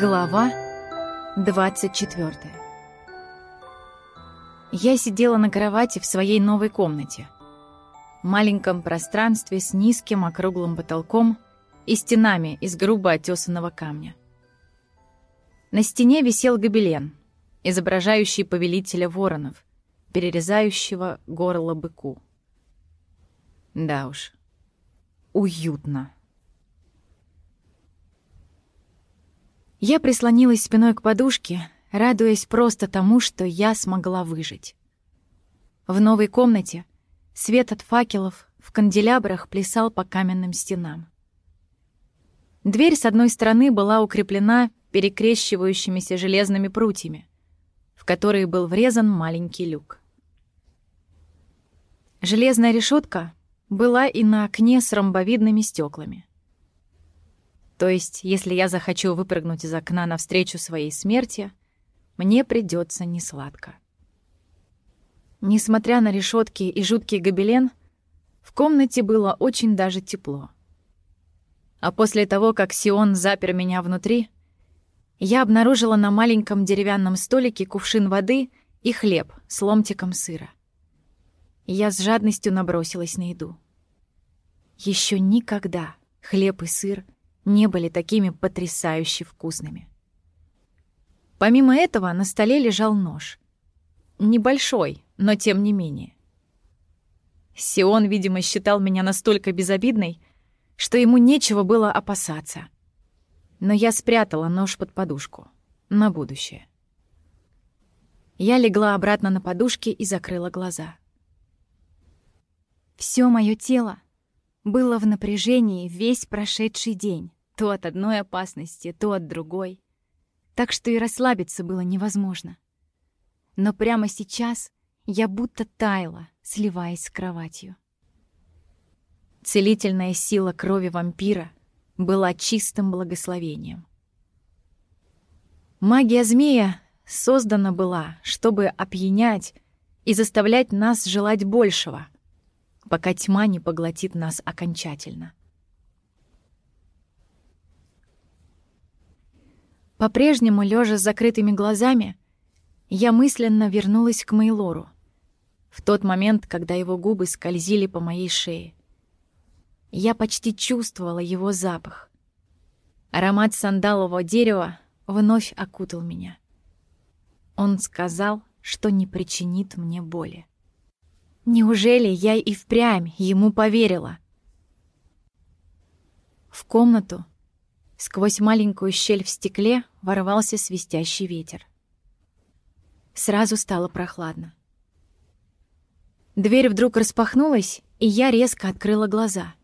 Глава 24 Я сидела на кровати в своей новой комнате. Маленьком пространстве с низким округлым потолком и стенами из грубо отесанного камня. На стене висел гобелен, изображающий повелителя воронов, перерезающего горло быку. Да уж, уютно. Я прислонилась спиной к подушке, радуясь просто тому, что я смогла выжить. В новой комнате свет от факелов в канделябрах плясал по каменным стенам. Дверь с одной стороны была укреплена перекрещивающимися железными прутьями, в которые был врезан маленький люк. Железная решетка была и на окне с ромбовидными стеклами. То есть, если я захочу выпрыгнуть из окна навстречу своей смерти, мне придется несладко. Несмотря на решетки и жуткий гобелен, в комнате было очень даже тепло. А после того, как Сион запер меня внутри, я обнаружила на маленьком деревянном столике кувшин воды и хлеб с ломтиком сыра. Я с жадностью набросилась на еду. Еще никогда хлеб и сыр — не были такими потрясающе вкусными. Помимо этого на столе лежал нож. Небольшой, но тем не менее. Сион, видимо, считал меня настолько безобидной, что ему нечего было опасаться. Но я спрятала нож под подушку. На будущее. Я легла обратно на подушке и закрыла глаза. Все мое тело было в напряжении весь прошедший день, то от одной опасности, то от другой. Так что и расслабиться было невозможно. Но прямо сейчас я будто таяла, сливаясь с кроватью. Целительная сила крови вампира была чистым благословением. Магия змея создана была, чтобы опьянять и заставлять нас желать большего — пока тьма не поглотит нас окончательно. По-прежнему, лежа с закрытыми глазами, я мысленно вернулась к Мейлору. В тот момент, когда его губы скользили по моей шее. Я почти чувствовала его запах. Аромат сандалового дерева вновь окутал меня. Он сказал, что не причинит мне боли. Неужели я и впрямь ему поверила? В комнату сквозь маленькую щель в стекле ворвался свистящий ветер. Сразу стало прохладно. Дверь вдруг распахнулась, и я резко открыла глаза.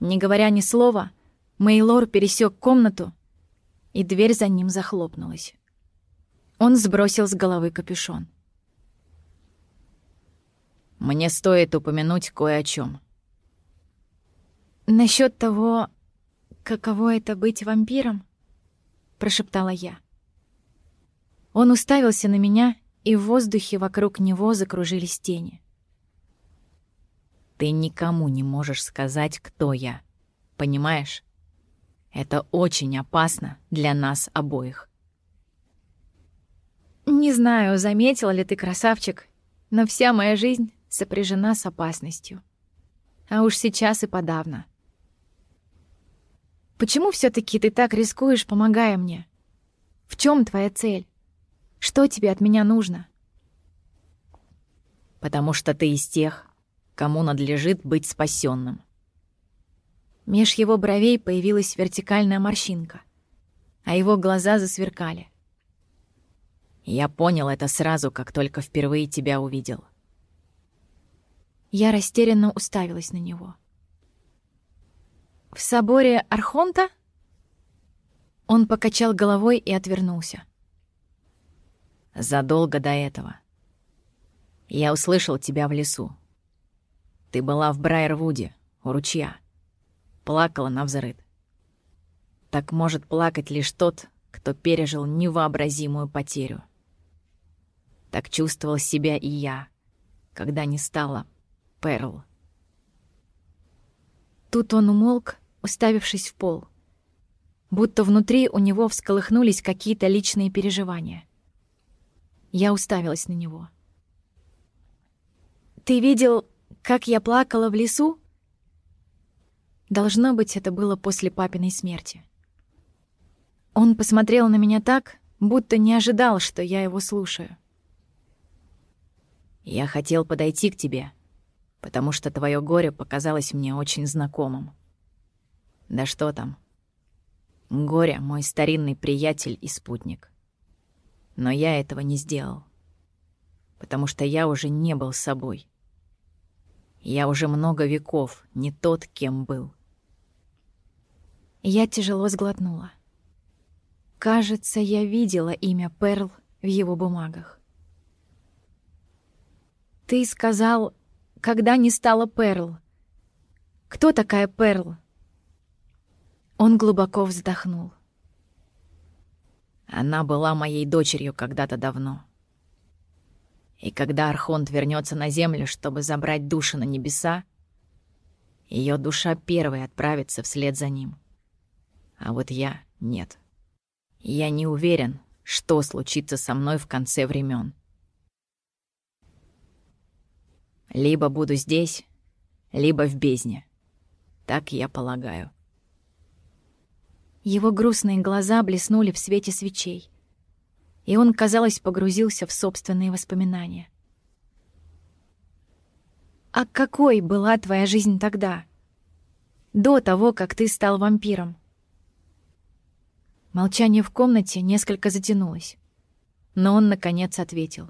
Не говоря ни слова, Мейлор пересек комнату, и дверь за ним захлопнулась. Он сбросил с головы капюшон. Мне стоит упомянуть кое о чем. Насчет того, каково это быть вампиром, прошептала я. Он уставился на меня, и в воздухе вокруг него закружились тени. Ты никому не можешь сказать, кто я. Понимаешь? Это очень опасно для нас обоих. Не знаю, заметил ли ты, красавчик, но вся моя жизнь сопряжена с опасностью. А уж сейчас и подавно. Почему все таки ты так рискуешь, помогая мне? В чем твоя цель? Что тебе от меня нужно? Потому что ты из тех, кому надлежит быть спасенным. Меж его бровей появилась вертикальная морщинка, а его глаза засверкали. Я понял это сразу, как только впервые тебя увидел. Я растерянно уставилась на него. «В соборе Архонта?» Он покачал головой и отвернулся. «Задолго до этого. Я услышал тебя в лесу. Ты была в Брайервуде, у ручья. Плакала на взрыд. Так может плакать лишь тот, кто пережил невообразимую потерю. Так чувствовал себя и я, когда не стало Перл. Тут он умолк, уставившись в пол. будто внутри у него всколыхнулись какие-то личные переживания. Я уставилась на него. «Ты видел, как я плакала в лесу?» Должно быть, это было после папиной смерти. Он посмотрел на меня так, будто не ожидал, что я его слушаю. «Я хотел подойти к тебе, потому что твое горе показалось мне очень знакомым. Да что там? Горе — мой старинный приятель и спутник. Но я этого не сделал, потому что я уже не был собой. Я уже много веков не тот, кем был. Я тяжело сглотнула. Кажется, я видела имя Перл в его бумагах. Ты сказал, когда не стала Перл. Кто такая Перл? Он глубоко вздохнул. Она была моей дочерью когда-то давно. И когда Архонт вернется на землю, чтобы забрать души на небеса, ее душа первой отправится вслед за ним. А вот я — нет. Я не уверен, что случится со мной в конце времен. Либо буду здесь, либо в бездне. Так я полагаю. Его грустные глаза блеснули в свете свечей, и он, казалось, погрузился в собственные воспоминания. «А какой была твоя жизнь тогда? До того, как ты стал вампиром?» Молчание в комнате несколько затянулось, но он, наконец, ответил.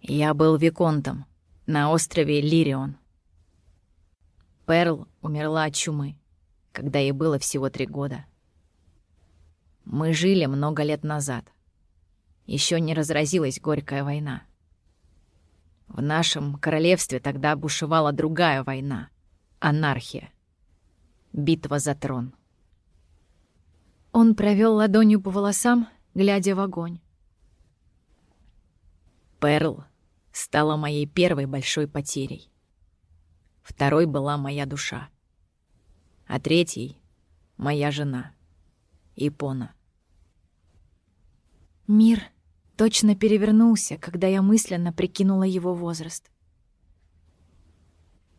«Я был Виконтом на острове Лирион. Перл умерла от чумы когда ей было всего три года. Мы жили много лет назад. Еще не разразилась горькая война. В нашем королевстве тогда бушевала другая война — анархия. Битва за трон. Он провел ладонью по волосам, глядя в огонь. Перл стала моей первой большой потерей. Второй была моя душа а третий — моя жена, Ипона. Мир точно перевернулся, когда я мысленно прикинула его возраст.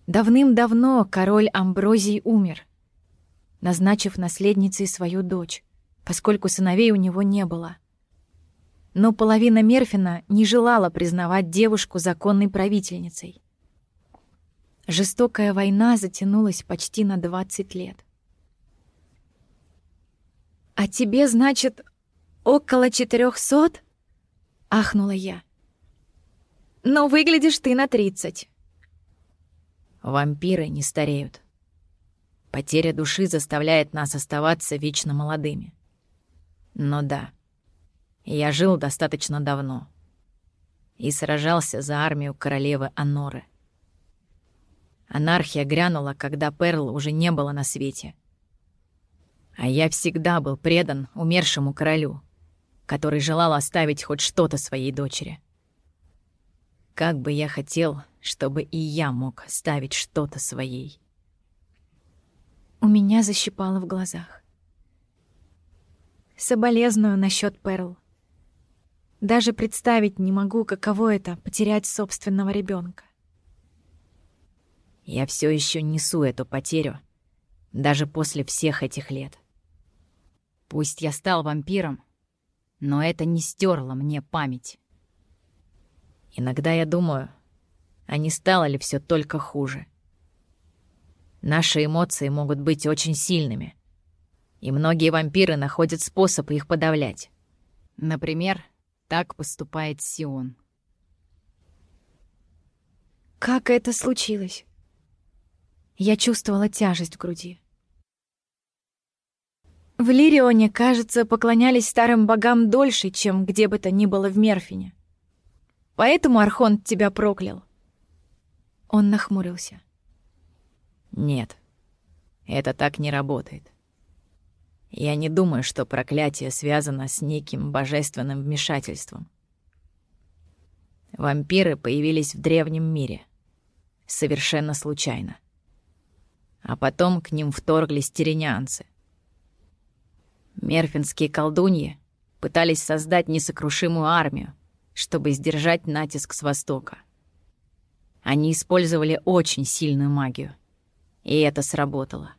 Давным-давно король Амброзий умер, назначив наследницей свою дочь, поскольку сыновей у него не было. Но половина Мерфина не желала признавать девушку законной правительницей. Жестокая война затянулась почти на 20 лет. «А тебе, значит, около четырехсот?» — ахнула я. «Но выглядишь ты на тридцать». Вампиры не стареют. Потеря души заставляет нас оставаться вечно молодыми. Но да, я жил достаточно давно и сражался за армию королевы Аноры. Анархия грянула, когда Перл уже не было на свете. А я всегда был предан умершему королю, который желал оставить хоть что-то своей дочери. Как бы я хотел, чтобы и я мог ставить что-то своей. У меня защипало в глазах. Соболезную насчет Перл. Даже представить не могу, каково это — потерять собственного ребенка. Я все еще несу эту потерю, даже после всех этих лет. Пусть я стал вампиром, но это не стерло мне память. Иногда я думаю, а не стало ли все только хуже. Наши эмоции могут быть очень сильными, и многие вампиры находят способ их подавлять. Например, так поступает Сион. Как это случилось? Я чувствовала тяжесть в груди. В Лирионе, кажется, поклонялись старым богам дольше, чем где бы то ни было в Мерфине. Поэтому Архонт тебя проклял. Он нахмурился. Нет, это так не работает. Я не думаю, что проклятие связано с неким божественным вмешательством. Вампиры появились в древнем мире. Совершенно случайно. А потом к ним вторглись теренянцы. Мерфинские колдуньи пытались создать несокрушимую армию, чтобы сдержать натиск с востока. Они использовали очень сильную магию, и это сработало.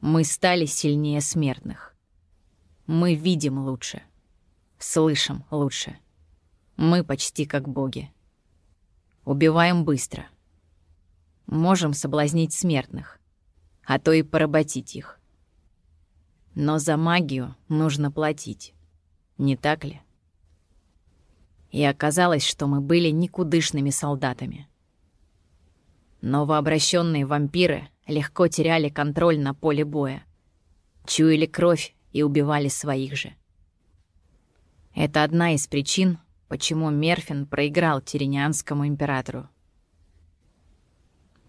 Мы стали сильнее смертных. Мы видим лучше, слышим лучше. Мы почти как боги. Убиваем быстро. Можем соблазнить смертных, а то и поработить их. Но за магию нужно платить, не так ли? И оказалось, что мы были никудышными солдатами. Новообращенные вампиры легко теряли контроль на поле боя, чуяли кровь и убивали своих же. Это одна из причин, почему Мерфин проиграл Тиринианскому императору.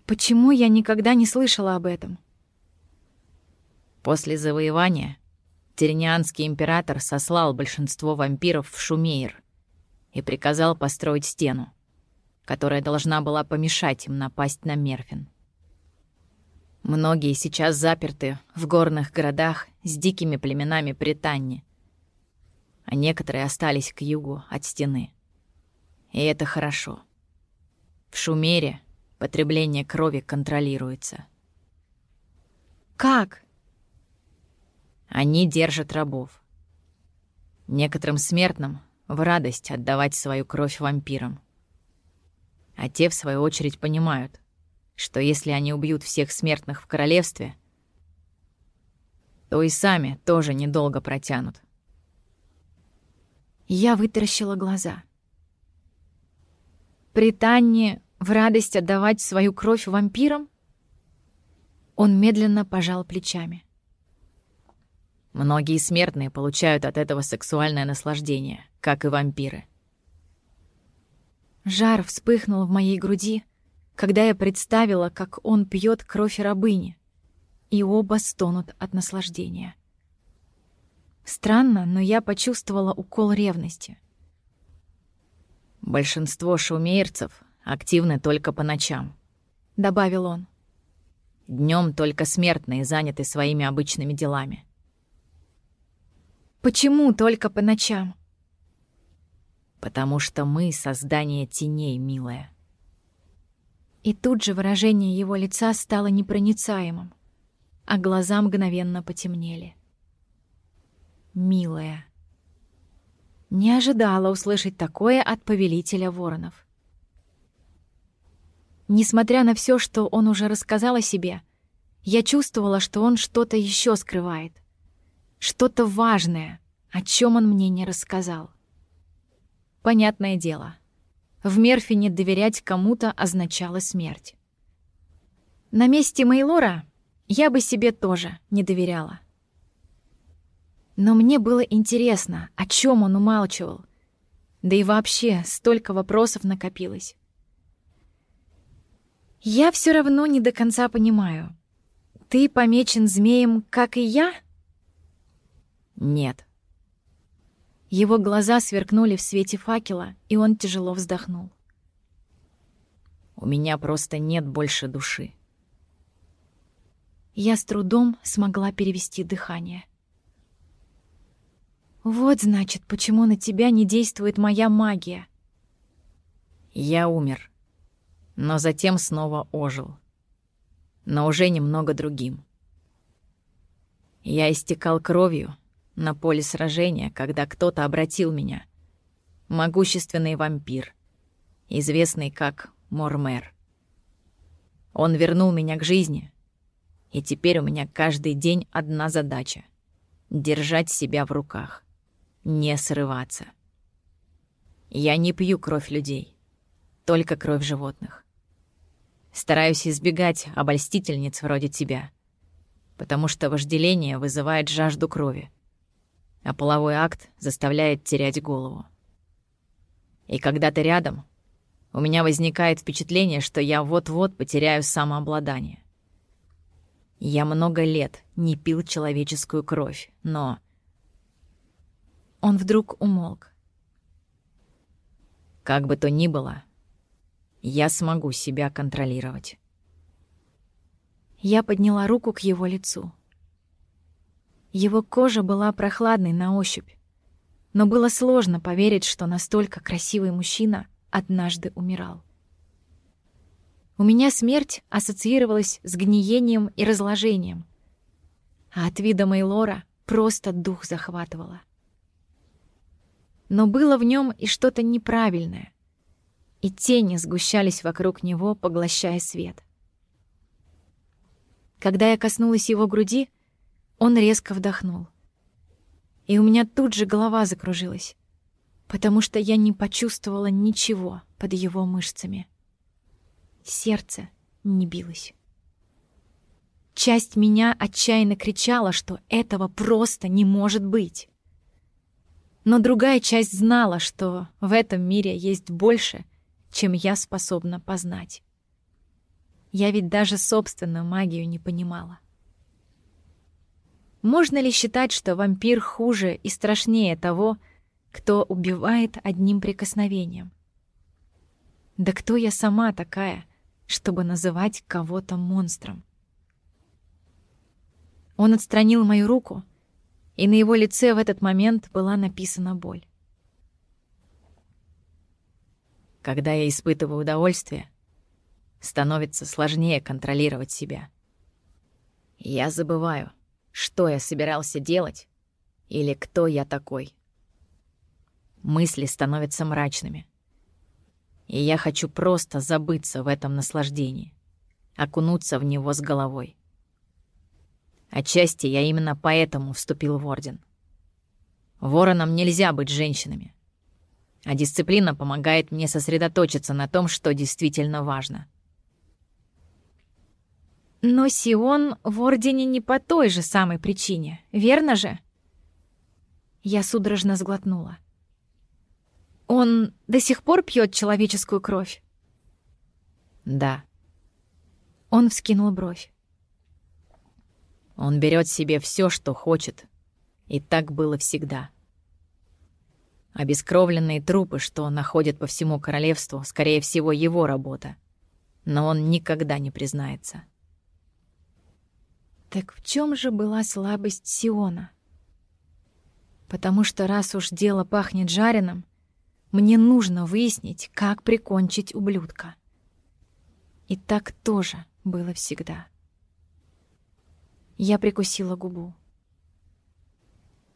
Почему я никогда не слышала об этом? После завоевания Тиринианский император сослал большинство вампиров в Шумейр и приказал построить стену, которая должна была помешать им напасть на Мерфин. Многие сейчас заперты в горных городах с дикими племенами Британии, а некоторые остались к югу от стены. И это хорошо. В Шумере потребление крови контролируется. «Как?» Они держат рабов. Некоторым смертным в радость отдавать свою кровь вампирам. А те, в свою очередь, понимают, что если они убьют всех смертных в королевстве, то и сами тоже недолго протянут. Я вытаращила глаза. Британии в радость отдавать свою кровь вампирам? Он медленно пожал плечами. Многие смертные получают от этого сексуальное наслаждение, как и вампиры. Жар вспыхнул в моей груди, когда я представила, как он пьет кровь рабыни, и оба стонут от наслаждения. Странно, но я почувствовала укол ревности. «Большинство шумейрцев активны только по ночам», — добавил он. Днем только смертные заняты своими обычными делами. Почему только по ночам? Потому что мы — создание теней, милая. И тут же выражение его лица стало непроницаемым, а глаза мгновенно потемнели. Милая. Не ожидала услышать такое от повелителя воронов. Несмотря на все, что он уже рассказал о себе, я чувствовала, что он что-то еще скрывает. Что-то важное, о чем он мне не рассказал. Понятное дело. В Мерфине доверять кому-то означало смерть. На месте Мейлора я бы себе тоже не доверяла. Но мне было интересно, о чем он умалчивал. Да и вообще, столько вопросов накопилось. Я все равно не до конца понимаю. Ты помечен змеем, как и я? Нет. Его глаза сверкнули в свете факела, и он тяжело вздохнул. У меня просто нет больше души. Я с трудом смогла перевести дыхание. Вот значит, почему на тебя не действует моя магия. Я умер, но затем снова ожил. Но уже немного другим. Я истекал кровью, на поле сражения, когда кто-то обратил меня. Могущественный вампир, известный как Мормер. Он вернул меня к жизни, и теперь у меня каждый день одна задача — держать себя в руках, не срываться. Я не пью кровь людей, только кровь животных. Стараюсь избегать обольстительниц вроде тебя, потому что вожделение вызывает жажду крови а половой акт заставляет терять голову. И когда ты рядом, у меня возникает впечатление, что я вот-вот потеряю самообладание. Я много лет не пил человеческую кровь, но... Он вдруг умолк. Как бы то ни было, я смогу себя контролировать. Я подняла руку к его лицу. Его кожа была прохладной на ощупь, но было сложно поверить, что настолько красивый мужчина однажды умирал. У меня смерть ассоциировалась с гниением и разложением, а от вида Мейлора просто дух захватывало. Но было в нем и что-то неправильное, и тени сгущались вокруг него, поглощая свет. Когда я коснулась его груди, он резко вдохнул. И у меня тут же голова закружилась, потому что я не почувствовала ничего под его мышцами. Сердце не билось. Часть меня отчаянно кричала, что этого просто не может быть. Но другая часть знала, что в этом мире есть больше, чем я способна познать. Я ведь даже собственную магию не понимала. Можно ли считать, что вампир хуже и страшнее того, кто убивает одним прикосновением? Да кто я сама такая, чтобы называть кого-то монстром? Он отстранил мою руку, и на его лице в этот момент была написана боль. Когда я испытываю удовольствие, становится сложнее контролировать себя. Я забываю, что я собирался делать или кто я такой. Мысли становятся мрачными. И я хочу просто забыться в этом наслаждении, окунуться в него с головой. Отчасти я именно поэтому вступил в Орден. Воронам нельзя быть женщинами. А дисциплина помогает мне сосредоточиться на том, что действительно важно — но Сион в Ордене не по той же самой причине, верно же? Я судорожно сглотнула. Он до сих пор пьет человеческую кровь? Да. Он вскинул бровь. Он берет себе все, что хочет. И так было всегда. Обескровленные трупы, что он находит по всему королевству, скорее всего, его работа. Но он никогда не признается. Так в чем же была слабость Сиона? Потому что раз уж дело пахнет жареным, мне нужно выяснить, как прикончить ублюдка. И так тоже было всегда. Я прикусила губу.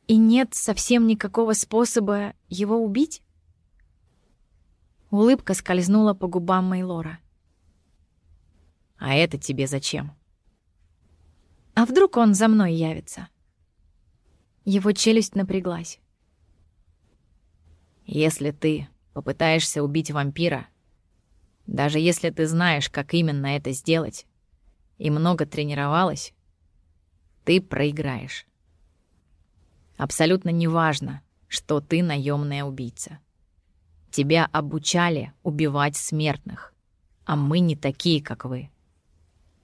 И нет совсем никакого способа его убить? Улыбка скользнула по губам Мейлора. «А это тебе зачем?» А вдруг он за мной явится? Его челюсть напряглась. Если ты попытаешься убить вампира, даже если ты знаешь, как именно это сделать, и много тренировалась, ты проиграешь. Абсолютно неважно, что ты наемная убийца. Тебя обучали убивать смертных, а мы не такие, как вы.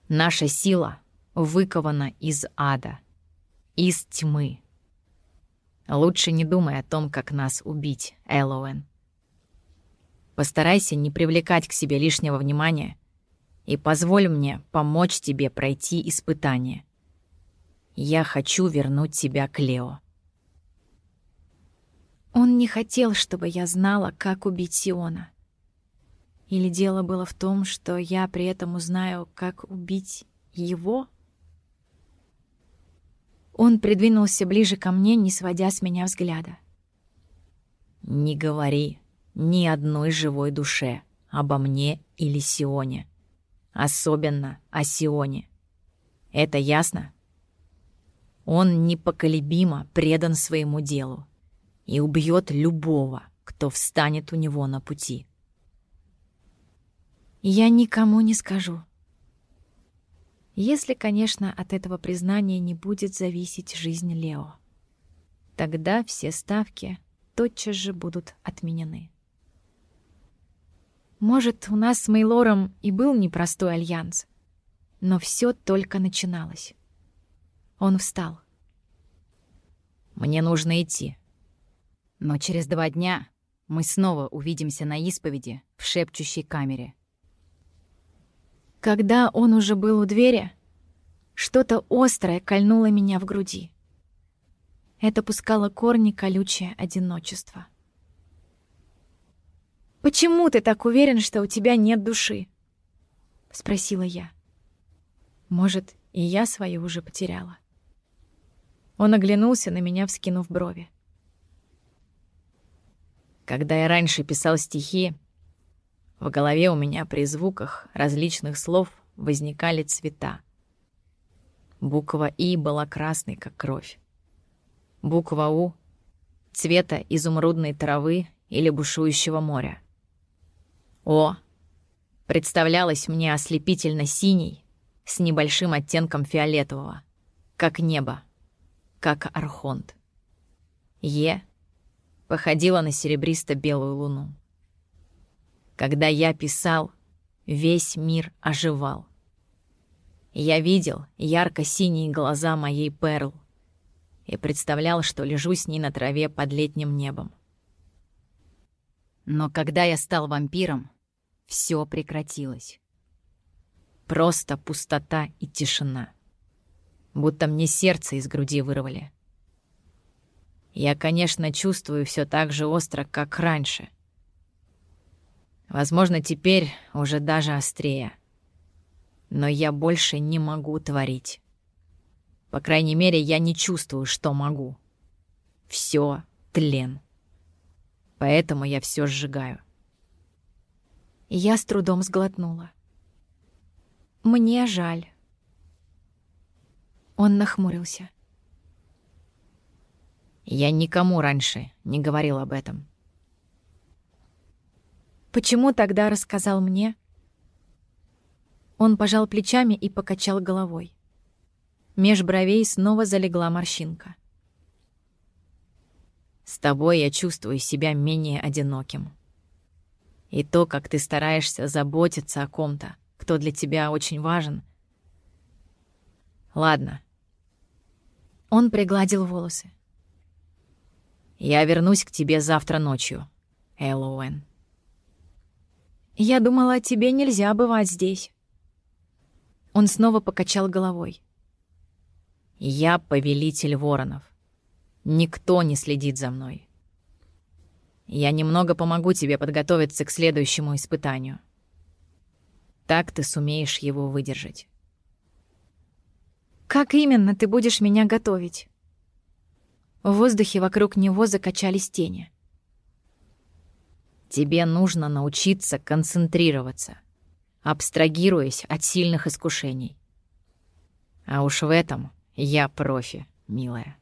Наша сила выкована из ада, из тьмы. Лучше не думай о том, как нас убить, Эллоуэн. Постарайся не привлекать к себе лишнего внимания и позволь мне помочь тебе пройти испытание. Я хочу вернуть тебя к Лео. Он не хотел, чтобы я знала, как убить Сиона. Или дело было в том, что я при этом узнаю, как убить его? Он придвинулся ближе ко мне, не сводя с меня взгляда. «Не говори ни одной живой душе обо мне или Сионе. Особенно о Сионе. Это ясно? Он непоколебимо предан своему делу и убьет любого, кто встанет у него на пути. «Я никому не скажу», если, конечно, от этого признания не будет зависеть жизнь Лео. Тогда все ставки тотчас же будут отменены. Может, у нас с Мейлором и был непростой альянс, но все только начиналось. Он встал. «Мне нужно идти. Но через два дня мы снова увидимся на исповеди в шепчущей камере. Когда он уже был у двери, что-то острое кольнуло меня в груди. Это пускало корни колючее одиночество. «Почему ты так уверен, что у тебя нет души?» — спросила я. Может, и я свою уже потеряла. Он оглянулся на меня, вскинув брови. Когда я раньше писал стихи, в голове у меня при звуках различных слов возникали цвета. Буква «И» была красной, как кровь. Буква «У» — цвета изумрудной травы или бушующего моря. «О» представлялась мне ослепительно синей, с небольшим оттенком фиолетового, как небо, как архонт. «Е» походила на серебристо-белую луну. Когда я писал, весь мир оживал. Я видел ярко-синие глаза моей Перл и представлял, что лежу с ней на траве под летним небом. Но когда я стал вампиром, все прекратилось. Просто пустота и тишина. Будто мне сердце из груди вырвали. Я, конечно, чувствую все так же остро, как раньше. Возможно, теперь уже даже острее. Но я больше не могу творить. По крайней мере, я не чувствую, что могу. Все тлен. Поэтому я все сжигаю. Я с трудом сглотнула. Мне жаль. Он нахмурился. Я никому раньше не говорил об этом. Почему тогда рассказал мне? Он пожал плечами и покачал головой. Меж бровей снова залегла морщинка. С тобой я чувствую себя менее одиноким. И то, как ты стараешься заботиться о ком-то, кто для тебя очень важен. Ладно. Он пригладил волосы. Я вернусь к тебе завтра ночью, Эллоуэн. Я думала, тебе нельзя бывать здесь. Он снова покачал головой. Я повелитель воронов. Никто не следит за мной. Я немного помогу тебе подготовиться к следующему испытанию. Так ты сумеешь его выдержать. Как именно ты будешь меня готовить? В воздухе вокруг него закачались тени. Тебе нужно научиться концентрироваться, абстрагируясь от сильных искушений. А уж в этом я профи, милая.